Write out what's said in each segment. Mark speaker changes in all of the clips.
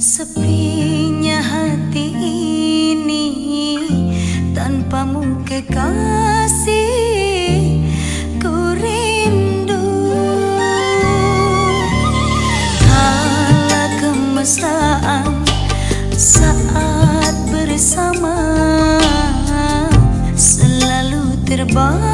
Speaker 1: Sepinya hati ini Tanpamu kekasih Ku rindu. Kala kemesraan Saat bersama Selalu terbang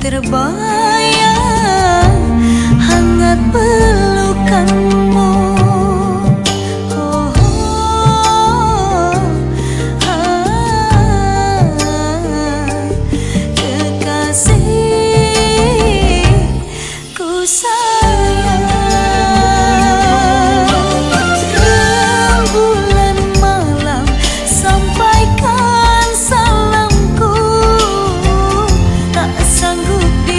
Speaker 1: terbayang sanggup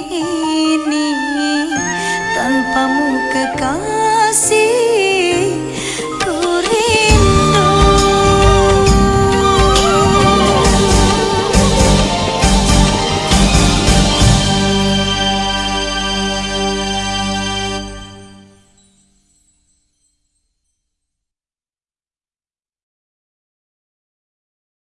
Speaker 1: ini tanpamu kekal.